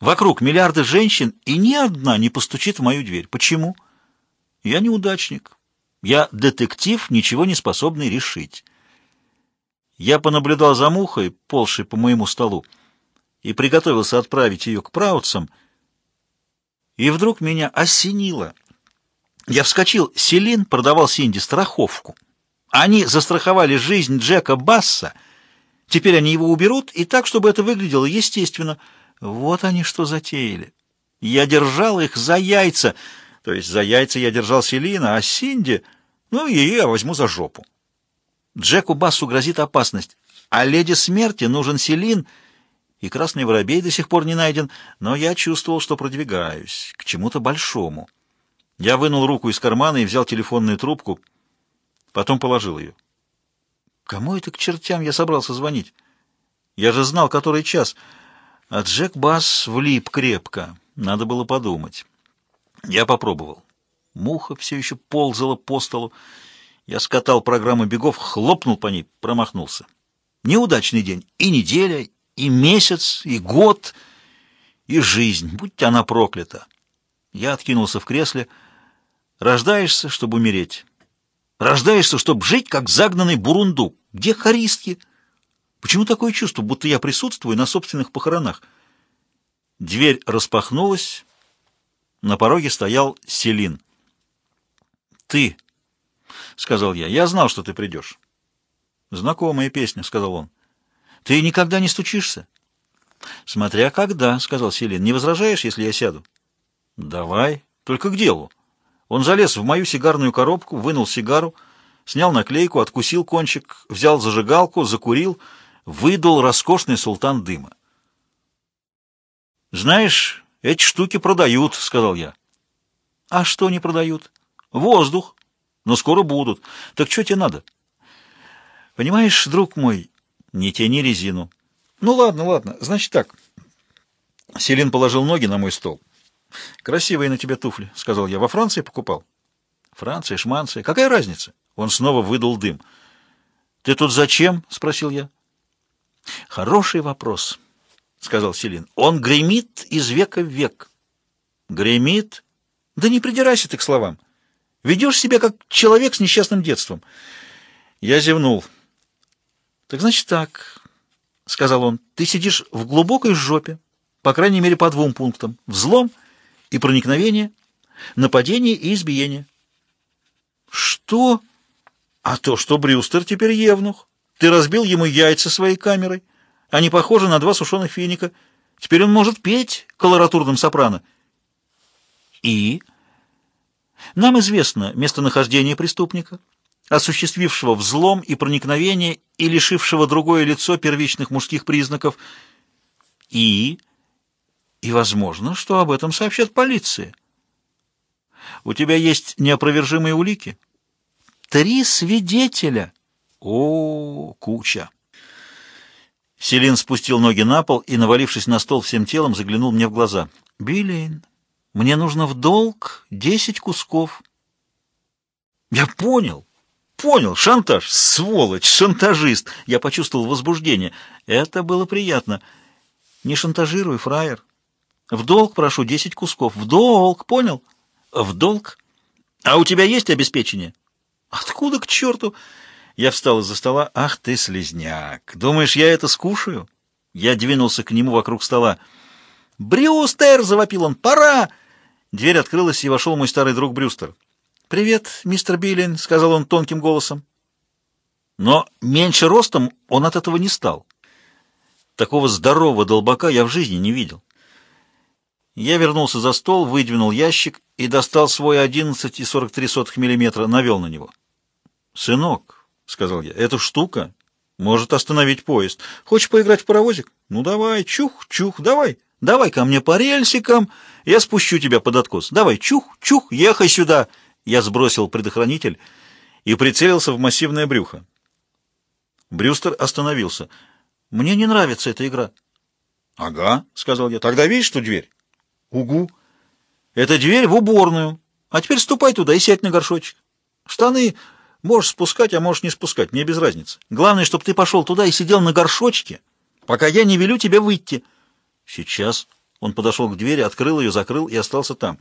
Вокруг миллиарды женщин, и ни одна не постучит в мою дверь. Почему? Я неудачник. Я детектив, ничего не способный решить. Я понаблюдал за мухой, полшей по моему столу, и приготовился отправить ее к праутцам, и вдруг меня осенило. Я вскочил, Селин продавал Синди страховку. Они застраховали жизнь Джека Басса, теперь они его уберут, и так, чтобы это выглядело естественно. Вот они что затеяли. Я держал их за яйца, то есть за яйца я держал Селина, а Синди, ну, ее я возьму за жопу. Джеку Бассу грозит опасность, а леди смерти нужен Селин, и красный воробей до сих пор не найден, но я чувствовал, что продвигаюсь к чему-то большому. Я вынул руку из кармана и взял телефонную трубку, потом положил ее. Кому это к чертям я собрался звонить? Я же знал, который час. А Джек Басс влип крепко. Надо было подумать. Я попробовал. Муха все еще ползала по столу. Я скатал программу бегов, хлопнул по ней, промахнулся. Неудачный день. И неделя, и месяц, и год, и жизнь. Будь она проклята. Я откинулся в кресле. Рождаешься, чтобы умереть. Рождаешься, чтобы жить, как загнанный бурундук. Где харистки? Почему такое чувство, будто я присутствую на собственных похоронах? Дверь распахнулась. На пороге стоял Селин. «Ты», — сказал я, — «я знал, что ты придешь». «Знакомая песня», — сказал он. «Ты никогда не стучишься?» «Смотря когда», — сказал Селин. «Не возражаешь, если я сяду?» «Давай, только к делу». Он залез в мою сигарную коробку, вынул сигару, снял наклейку, откусил кончик, взял зажигалку, закурил, выдул роскошный султан дыма. «Знаешь, эти штуки продают», — сказал я. «А что не продают?» «Воздух. Но скоро будут. Так что тебе надо?» «Понимаешь, друг мой, не тяни резину». «Ну ладно, ладно, значит так». Селин положил ноги на мой стол. «Красивые на тебе туфли», — сказал я. «Во Франции покупал?» «Франция, Шманция. Какая разница?» Он снова выдал дым. «Ты тут зачем?» — спросил я. «Хороший вопрос», — сказал Селин. «Он гремит из века в век». «Гремит? Да не придирайся ты к словам. Ведешь себя как человек с несчастным детством». Я зевнул. «Так значит так», — сказал он. «Ты сидишь в глубокой жопе, по крайней мере, по двум пунктам. Взлом — и проникновение, нападение и избиение. Что? А то, что Брюстер теперь евнух. Ты разбил ему яйца своей камерой. Они похожи на два сушеных финика. Теперь он может петь колоратурным сопрано. И? Нам известно местонахождение преступника, осуществившего взлом и проникновение и лишившего другое лицо первичных мужских признаков. И? И возможно, что об этом сообщат полиции. У тебя есть неопровержимые улики? Три свидетеля. О, куча. Селин спустил ноги на пол и, навалившись на стол всем телом, заглянул мне в глаза. «Биллин, мне нужно в долг десять кусков». «Я понял, понял, шантаж, сволочь, шантажист!» Я почувствовал возбуждение. Это было приятно. «Не шантажируй, фраер. В долг прошу десять кусков. В долг, понял? В долг? А у тебя есть обеспечение? Откуда к черту? Я встал из-за стола. Ах ты, слезняк! Думаешь, я это скушаю? Я двинулся к нему вокруг стола. «Брюстер!» — завопил он. «Пора!» Дверь открылась, и вошел мой старый друг Брюстер. «Привет, мистер Биллин», — сказал он тонким голосом. Но меньше ростом он от этого не стал. Такого здорового долбака я в жизни не видел. Я вернулся за стол, выдвинул ящик и достал свой 11,43 мм, навел на него. «Сынок», — сказал я, — «эта штука может остановить поезд. Хочешь поиграть в паровозик? Ну давай, чух, чух, давай. Давай ко мне по рельсикам, я спущу тебя под откос. Давай, чух, чух, ехай сюда». Я сбросил предохранитель и прицелился в массивное брюхо. Брюстер остановился. «Мне не нравится эта игра». «Ага», — сказал я. «Тогда видишь ту дверь?» Угу. Это дверь в уборную. А теперь ступай туда и сядь на горшочек. Штаны можешь спускать, а можешь не спускать, мне без разницы. Главное, чтобы ты пошел туда и сидел на горшочке, пока я не велю тебе выйти. Сейчас. Он подошел к двери, открыл ее, закрыл и остался там.